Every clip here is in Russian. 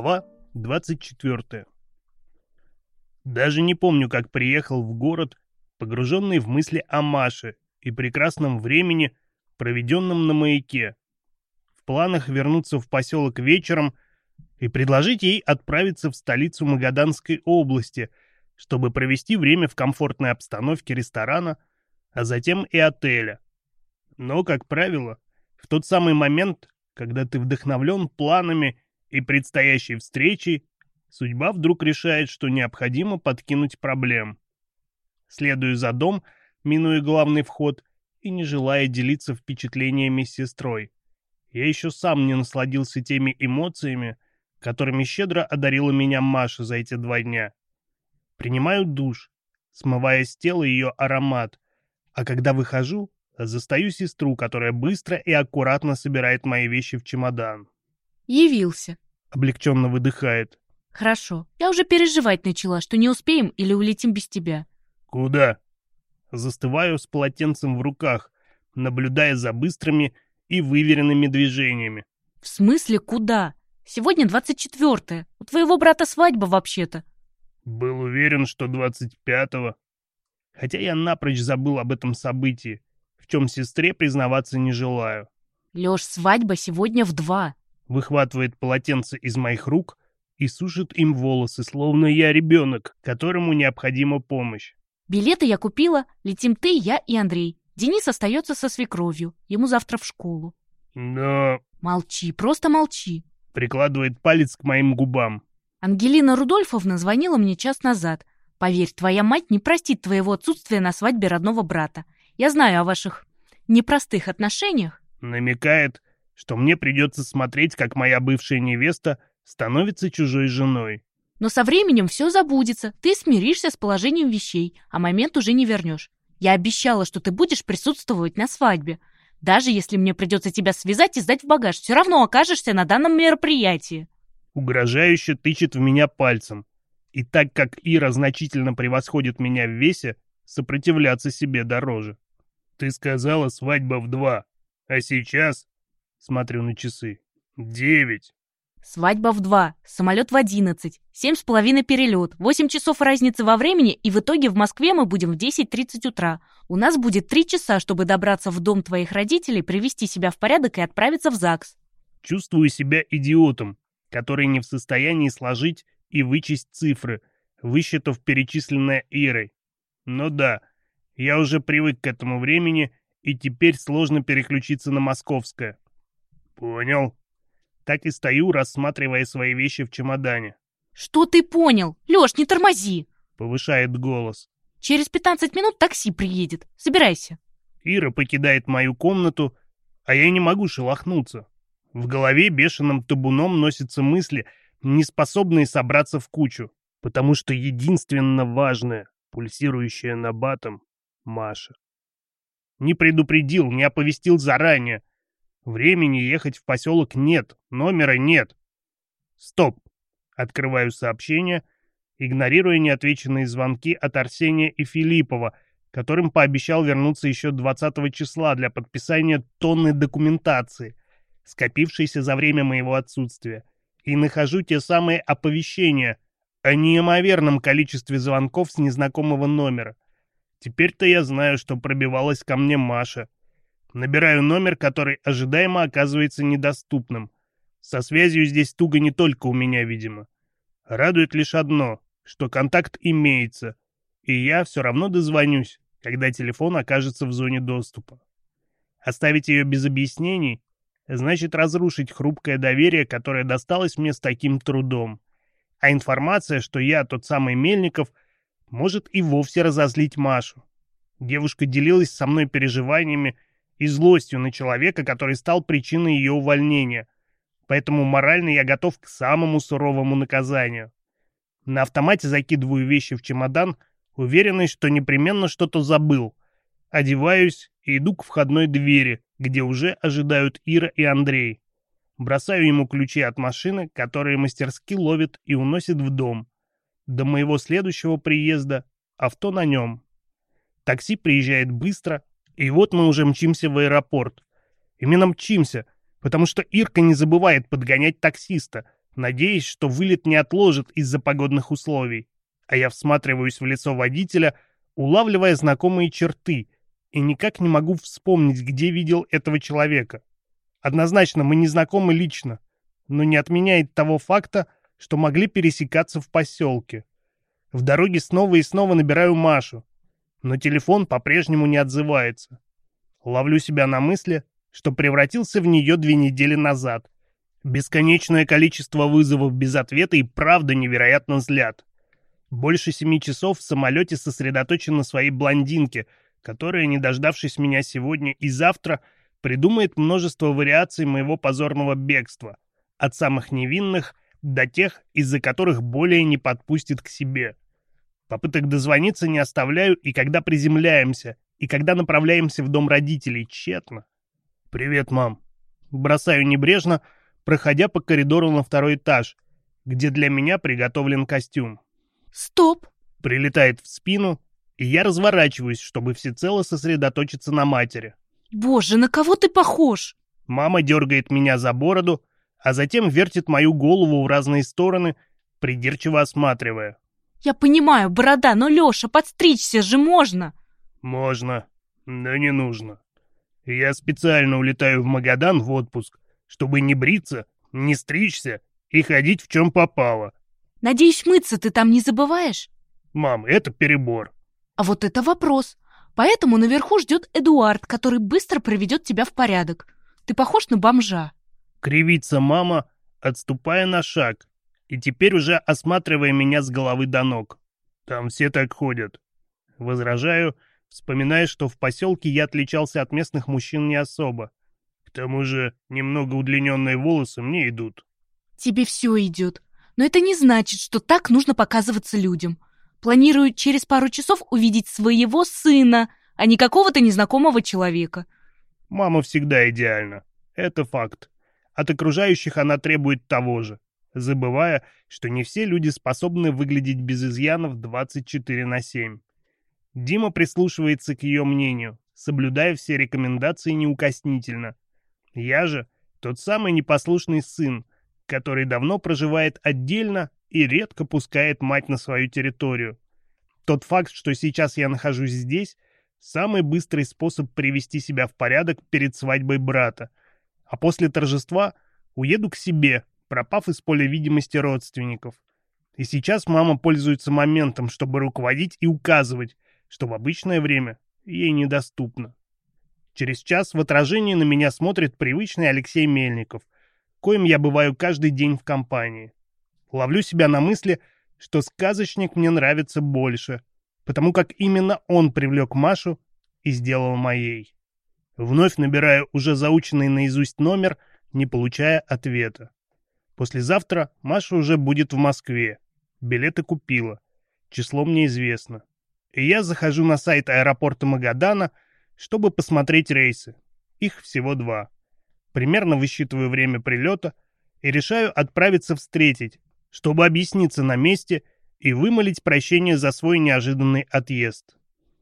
Глава 24. Даже не помню, как приехал в город, погруженный в мысли о Маше и прекрасном времени, проведенном на маяке. В планах вернуться в поселок вечером и предложить ей отправиться в столицу Магаданской области, чтобы провести время в комфортной обстановке ресторана, а затем и отеля. Но, как правило, в тот самый момент, когда ты вдохновлен планами и предстоящей встречей, судьба вдруг решает, что необходимо подкинуть проблем. Следую за дом, минуя главный вход и не желая делиться впечатлениями с сестрой. Я еще сам не насладился теми эмоциями, которыми щедро одарила меня Маша за эти два дня. Принимаю душ, смывая с тела ее аромат, а когда выхожу, застаю сестру, которая быстро и аккуратно собирает мои вещи в чемодан. Явился. Облегченно выдыхает. Хорошо. Я уже переживать начала, что не успеем или улетим без тебя. Куда? Застываю с полотенцем в руках, наблюдая за быстрыми и выверенными движениями. В смысле куда? Сегодня 24-е. У твоего брата свадьба вообще-то. Был уверен, что 25-го. Хотя я напрочь забыл об этом событии, в чем сестре признаваться не желаю. Лёш, свадьба сегодня в два. Выхватывает полотенце из моих рук и сушит им волосы, словно я ребенок, которому необходима помощь. Билеты я купила. Летим ты, я и Андрей. Денис остается со свекровью. Ему завтра в школу. Но... Молчи, просто молчи. Прикладывает палец к моим губам. Ангелина Рудольфовна звонила мне час назад. Поверь, твоя мать не простит твоего отсутствия на свадьбе родного брата. Я знаю о ваших непростых отношениях. Намекает, что мне придется смотреть, как моя бывшая невеста становится чужой женой. Но со временем все забудется. Ты смиришься с положением вещей, а момент уже не вернешь. Я обещала, что ты будешь присутствовать на свадьбе. Даже если мне придется тебя связать и сдать в багаж, все равно окажешься на данном мероприятии. Угрожающе тычет в меня пальцем. И так как Ира значительно превосходит меня в весе, сопротивляться себе дороже. Ты сказала свадьба в два, а сейчас, смотрю на часы, девять. Свадьба в два, самолет в одиннадцать, семь с половиной перелет, восемь часов разницы во времени, и в итоге в Москве мы будем в десять тридцать утра. У нас будет три часа, чтобы добраться в дом твоих родителей, привести себя в порядок и отправиться в ЗАГС. Чувствую себя идиотом, который не в состоянии сложить и вычесть цифры, высчитав перечисленное Ирой. Но да, я уже привык к этому времени, и теперь сложно переключиться на московское. Понял. Так и стою, рассматривая свои вещи в чемодане. Что ты понял? Лёш, не тормози. Повышает голос. Через пятнадцать минут такси приедет. Собирайся. Ира покидает мою комнату, а я не могу шелохнуться. В голове бешеным табуном носятся мысли, не способные собраться в кучу, потому что единственно важное, пульсирующее на батом, Маша. Не предупредил, не оповестил заранее. Времени ехать в поселок нет, номера нет. Стоп. Открываю сообщение, игнорируя неотвеченные звонки от Арсения и Филиппова, которым пообещал вернуться еще 20 числа для подписания тонны документации, скопившейся за время моего отсутствия, и нахожу те самые оповещения о неимоверном количестве звонков с незнакомого номера. Теперь-то я знаю, что пробивалась ко мне Маша. Набираю номер, который ожидаемо оказывается недоступным. Со связью здесь туго не только у меня, видимо. Радует лишь одно, что контакт имеется, и я все равно дозвонюсь, когда телефон окажется в зоне доступа. Оставить ее без объяснений значит разрушить хрупкое доверие, которое досталось мне с таким трудом. А информация, что я тот самый Мельников, может и вовсе разозлить Машу. Девушка делилась со мной переживаниями и злостью на человека, который стал причиной ее увольнения. Поэтому морально я готов к самому суровому наказанию. На автомате закидываю вещи в чемодан, уверенный, что непременно что-то забыл. Одеваюсь и иду к входной двери, где уже ожидают Ира и Андрей. Бросаю ему ключи от машины, которые мастерски ловит и уносит в дом. До моего следующего приезда авто на нем. Такси приезжает быстро, и вот мы уже мчимся в аэропорт. Именно мчимся, потому что Ирка не забывает подгонять таксиста, надеясь, что вылет не отложит из-за погодных условий. А я всматриваюсь в лицо водителя, улавливая знакомые черты, и никак не могу вспомнить, где видел этого человека. Однозначно, мы не знакомы лично, но не отменяет того факта, что могли пересекаться в поселке. В дороге снова и снова набираю Машу, но телефон по-прежнему не отзывается. Ловлю себя на мысли, что превратился в нее две недели назад. Бесконечное количество вызовов без ответа и правда невероятно злят. Больше семи часов в самолете сосредоточен на своей блондинке, которая, не дождавшись меня сегодня и завтра, придумает множество вариаций моего позорного бегства, от самых невинных до тех, из-за которых более не подпустит к себе. Попыток дозвониться не оставляю, и когда приземляемся, и когда направляемся в дом родителей, тщетно. «Привет, мам». Бросаю небрежно, проходя по коридору на второй этаж, где для меня приготовлен костюм. «Стоп!» Прилетает в спину, и я разворачиваюсь, чтобы всецело сосредоточиться на матери. «Боже, на кого ты похож?» Мама дергает меня за бороду, а затем вертит мою голову в разные стороны, придирчиво осматривая. «Я понимаю, борода, но, Леша, подстричься же можно!» «Можно, но не нужно. Я специально улетаю в Магадан в отпуск, чтобы не бриться, не стричься и ходить в чем попало». «Надеюсь, мыться ты там не забываешь?» «Мам, это перебор». «А вот это вопрос. Поэтому наверху ждет Эдуард, который быстро приведет тебя в порядок. Ты похож на бомжа». Кривится мама, отступая на шаг, и теперь уже осматривая меня с головы до ног. Там все так ходят. Возражаю, вспоминая, что в поселке я отличался от местных мужчин не особо. К тому же немного удлиненные волосы мне идут. Тебе все идет. Но это не значит, что так нужно показываться людям. Планирую через пару часов увидеть своего сына, а не какого-то незнакомого человека. Мама всегда идеальна. Это факт. От окружающих она требует того же, забывая, что не все люди способны выглядеть без изъянов 24 на 7. Дима прислушивается к ее мнению, соблюдая все рекомендации неукоснительно. Я же тот самый непослушный сын, который давно проживает отдельно и редко пускает мать на свою территорию. Тот факт, что сейчас я нахожусь здесь, самый быстрый способ привести себя в порядок перед свадьбой брата, а после торжества уеду к себе, пропав из поля видимости родственников. И сейчас мама пользуется моментом, чтобы руководить и указывать, что в обычное время ей недоступно. Через час в отражении на меня смотрит привычный Алексей Мельников, коим я бываю каждый день в компании. Ловлю себя на мысли, что сказочник мне нравится больше, потому как именно он привлек Машу и сделал моей. Вновь набираю уже заученный наизусть номер, не получая ответа. Послезавтра Маша уже будет в Москве. Билеты купила. Число мне известно. И я захожу на сайт аэропорта Магадана, чтобы посмотреть рейсы. Их всего два. Примерно высчитываю время прилета и решаю отправиться встретить, чтобы объясниться на месте и вымолить прощение за свой неожиданный отъезд.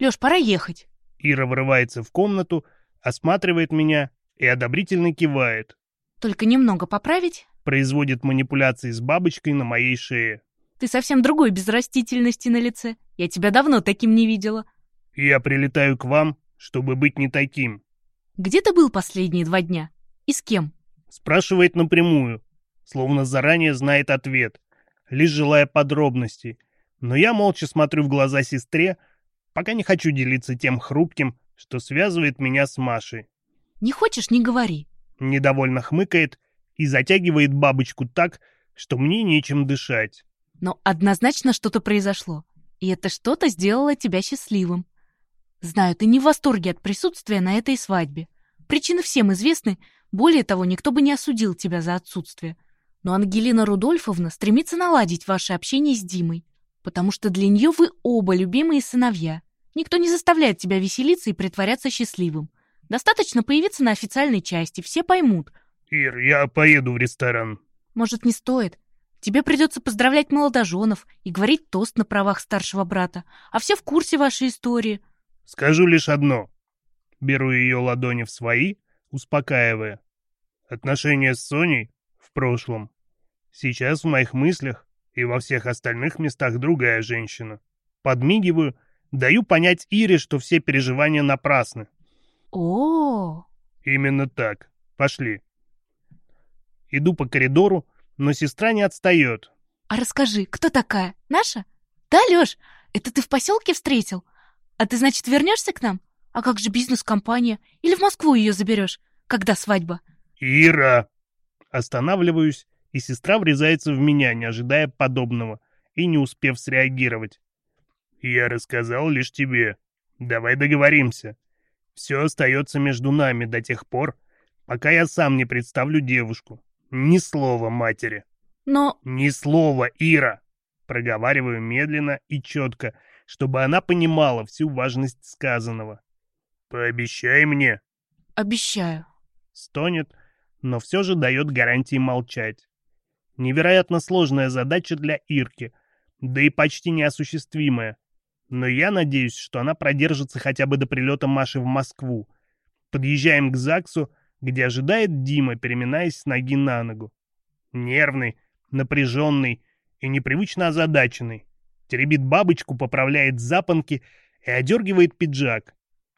Леш, пора ехать. Ира врывается в комнату, осматривает меня и одобрительно кивает. Только немного поправить? Производит манипуляции с бабочкой на моей шее. Ты совсем другой без растительности на лице. Я тебя давно таким не видела. Я прилетаю к вам, чтобы быть не таким. Где ты был последние два дня? И с кем? Спрашивает напрямую, словно заранее знает ответ, лишь желая подробностей. Но я молча смотрю в глаза сестре, пока не хочу делиться тем хрупким, что связывает меня с Машей. Не хочешь, не говори. Недовольно хмыкает и затягивает бабочку так, что мне нечем дышать. Но однозначно что-то произошло. И это что-то сделало тебя счастливым. Знаю, ты не в восторге от присутствия на этой свадьбе. Причины всем известны, более того, никто бы не осудил тебя за отсутствие. Но Ангелина Рудольфовна стремится наладить ваше общение с Димой, потому что для нее вы оба любимые сыновья. Никто не заставляет тебя веселиться и притворяться счастливым. Достаточно появиться на официальной части, все поймут. Ир, я поеду в ресторан. Может, не стоит? Тебе придется поздравлять молодоженов и говорить тост на правах старшего брата, а все в курсе вашей истории. Скажу лишь одно. Беру ее ладони в свои, успокаивая. Отношения с Соней в прошлом. Сейчас в моих мыслях и во всех остальных местах другая женщина. Подмигиваю, даю понять Ире, что все переживания напрасны. О, Именно так. Пошли. Иду по коридору, но сестра не отстает. а расскажи, кто такая? Наша? Да, Лёш, это ты в поселке встретил? А ты, значит, вернешься к нам? А как же бизнес-компания? Или в Москву ее заберешь? Когда свадьба? Ира! Останавливаюсь, и сестра врезается в меня, не ожидая подобного, и не успев среагировать. Я рассказал лишь тебе. Давай договоримся. Все остается между нами до тех пор, пока я сам не представлю девушку. Ни слова матери. Но Ни слова, Ира. Проговариваю медленно и четко, чтобы она понимала всю важность сказанного. Пообещай мне. обещаю. Стонет, но все же дает гарантии молчать. Невероятно сложная задача для Ирки, да и почти неосуществимая. Но я надеюсь, что она продержится хотя бы до прилета Маши в Москву. Подъезжаем к ЗАГСу, где ожидает Дима, переминаясь с ноги на ногу. Нервный, напряженный и непривычно озадаченный. Теребит бабочку, поправляет запонки и одергивает пиджак.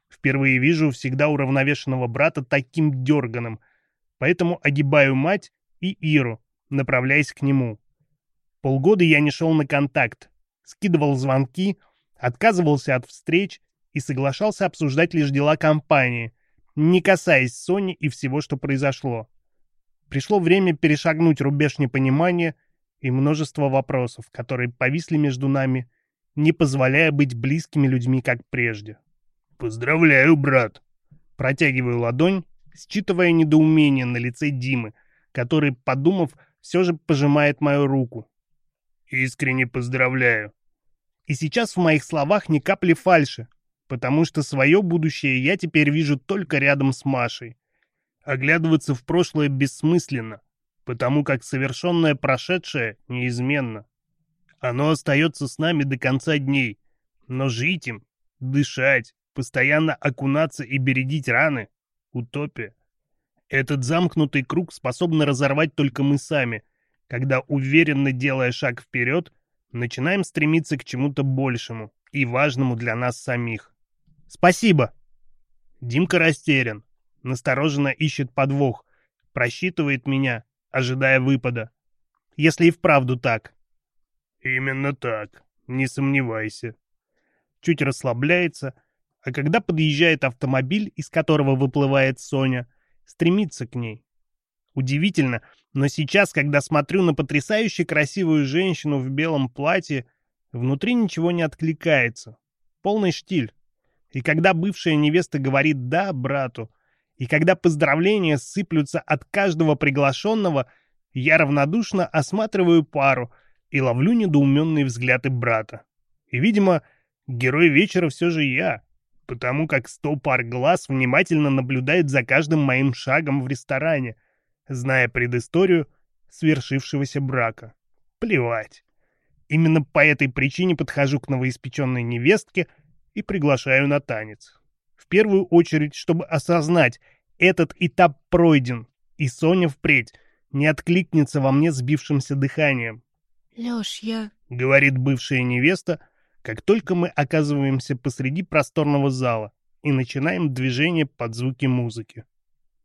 Впервые вижу всегда уравновешенного брата таким дерганым, поэтому огибаю мать и Иру, направляясь к нему. Полгода я не шел на контакт, скидывал звонки, отказывался от встреч и соглашался обсуждать лишь дела компании, не касаясь Сони и всего, что произошло. Пришло время перешагнуть рубеж непонимания и множество вопросов, которые повисли между нами, не позволяя быть близкими людьми, как прежде. «Поздравляю, брат!» Протягиваю ладонь, считывая недоумение на лице Димы, который, подумав, все же пожимает мою руку. «Искренне поздравляю!» И сейчас в моих словах ни капли фальши, потому что свое будущее я теперь вижу только рядом с Машей. Оглядываться в прошлое бессмысленно, потому как совершенное прошедшее неизменно. Оно остается с нами до конца дней, но жить им, дышать, постоянно окунаться и бередить раны — утопия. Этот замкнутый круг способны разорвать только мы сами, когда, уверенно делая шаг вперед, начинаем стремиться к чему-то большему и важному для нас самих. Спасибо. Димка растерян, настороженно ищет подвох, просчитывает меня, ожидая выпада. Если и вправду так. Именно так, не сомневайся. Чуть расслабляется, а когда подъезжает автомобиль, из которого выплывает Соня, стремится к ней. Удивительно, но сейчас, когда смотрю на потрясающе красивую женщину в белом платье, внутри ничего не откликается. Полный штиль. И когда бывшая невеста говорит «да» брату, и когда поздравления сыплются от каждого приглашенного, я равнодушно осматриваю пару и ловлю недоуменные взгляды брата. И, видимо, герой вечера все же я, потому как сто пар глаз внимательно наблюдает за каждым моим шагом в ресторане, зная предысторию свершившегося брака. Плевать. Именно по этой причине подхожу к новоиспеченной невестке и приглашаю на танец. В первую очередь, чтобы осознать, этот этап пройден, и Соня впредь не откликнется во мне сбившимся дыханием, Лёш, я... говорит бывшая невеста, как только мы оказываемся посреди просторного зала и начинаем движение под звуки музыки.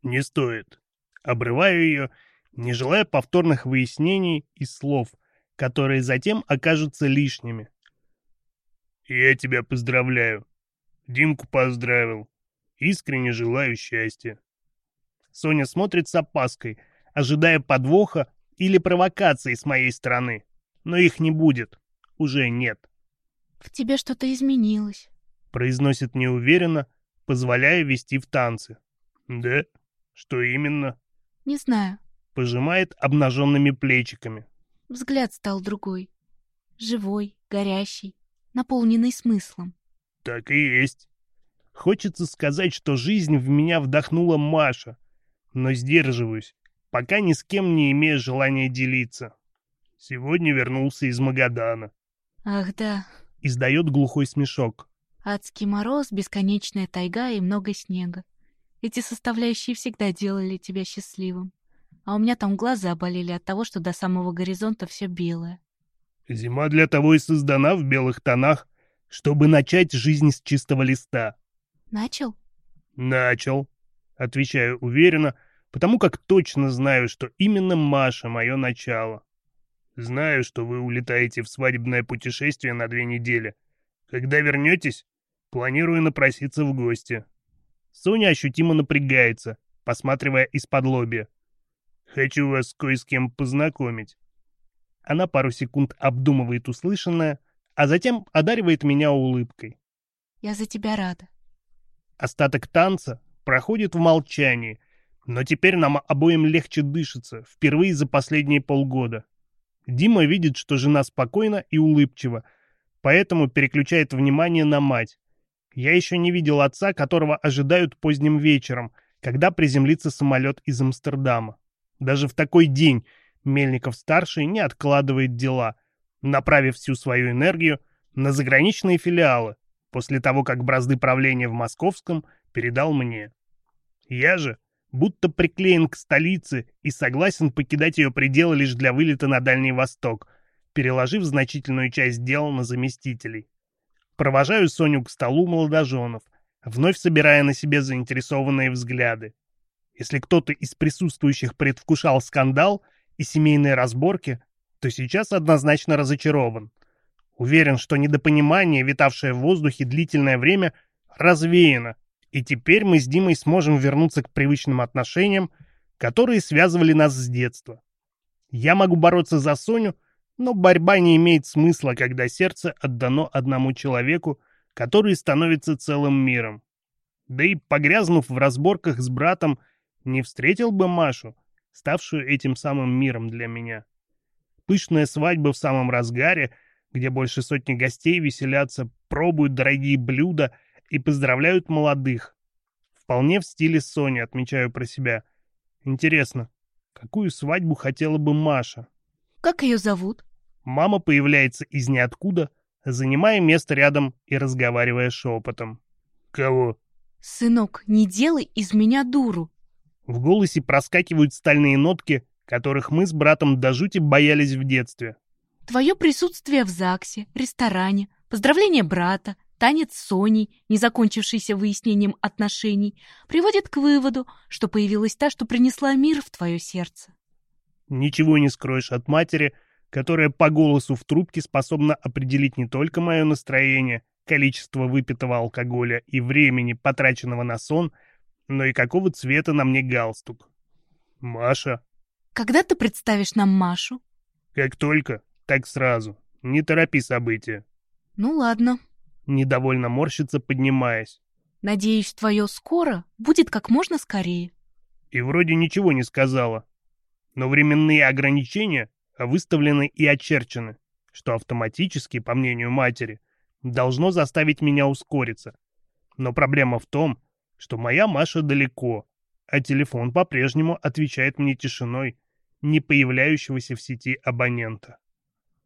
Не стоит. Обрываю ее, не желая повторных выяснений и слов, которые затем окажутся лишними. Я тебя поздравляю. Димку поздравил. Искренне желаю счастья. Соня смотрит с опаской, ожидая подвоха или провокации с моей стороны. Но их не будет. Уже нет. В тебе что-то изменилось. Произносит неуверенно, позволяя вести в танцы. Да? Что именно? Не знаю. Пожимает обнаженными плечиками. Взгляд стал другой. Живой, горящий, наполненный смыслом. Так и есть. Хочется сказать, что жизнь в меня вдохнула Маша, но сдерживаюсь, пока ни с кем не имею желания делиться. Сегодня вернулся из Магадана. Ах да, Издает глухой смешок. адский мороз, бесконечная тайга и много снега. Эти составляющие всегда делали тебя счастливым. А у меня там глаза болели от того, что до самого горизонта все белое. Зима для того и создана в белых тонах, чтобы начать жизнь с чистого листа. Начал? Начал, отвечаю уверенно, потому как точно знаю, что именно Маша мое начало. Знаю, что вы улетаете в свадебное путешествие на две недели. Когда вернетесь, планирую напроситься в гости. Соня ощутимо напрягается, посматривая из-под лобья. Хочу вас кое с кем познакомить. Она пару секунд обдумывает услышанное, а затем одаривает меня улыбкой. Я за тебя рада. Остаток танца проходит в молчании, но теперь нам обоим легче дышится, впервые за последние полгода. Дима видит, что жена спокойна и улыбчива, поэтому переключает внимание на мать. Я еще не видел отца, которого ожидают поздним вечером, когда приземлится самолет из Амстердама. Даже в такой день Мельников-старший не откладывает дела, направив всю свою энергию на заграничные филиалы, после того, как бразды правления в Московском передал мне. Я же будто приклеен к столице и согласен покидать ее пределы лишь для вылета на Дальний Восток, переложив значительную часть дел на заместителей. Провожаю Соню к столу молодоженов, вновь собирая на себе заинтересованные взгляды. Если кто-то из присутствующих предвкушал скандал и семейные разборки, то сейчас однозначно разочарован. Уверен, что недопонимание, витавшее в воздухе длительное время, развеяно, и теперь мы с Димой сможем вернуться к привычным отношениям, которые связывали нас с детства. Я могу бороться за Соню, но борьба не имеет смысла, когда сердце отдано одному человеку, который становится целым миром. Да и погрязнув в разборках с братом, не встретил бы Машу, ставшую этим самым миром для меня. Пышная свадьба в самом разгаре, где больше сотни гостей веселятся, пробуют дорогие блюда и поздравляют молодых. Вполне в стиле Сони, отмечаю про себя. Интересно, какую свадьбу хотела бы Маша? Как ее зовут? Мама появляется из ниоткуда, занимая место рядом и разговаривая шепотом. Кого? Сынок, не делай из меня дуру. В голосе проскакивают стальные нотки, которых мы с братом до жути боялись в детстве. Твое присутствие в ЗАГСе, ресторане, поздравление брата, танец с Соней, не закончившийся выяснением отношений, приводит к выводу, что появилась та, что принесла мир в твое сердце. Ничего не скроешь от матери, которая по голосу в трубке способна определить не только мое настроение, количество выпитого алкоголя и времени, потраченного на сон — но и какого цвета на мне галстук. Маша. Когда ты представишь нам Машу? Как только, так сразу. Не торопи события. Ну ладно. Недовольно морщится, поднимаясь. Надеюсь, твое скоро будет как можно скорее. И вроде ничего не сказала. Но временные ограничения выставлены и очерчены, что автоматически, по мнению матери, должно заставить меня ускориться. Но проблема в том, что моя Маша далеко, а телефон по-прежнему отвечает мне тишиной не появляющегося в сети абонента.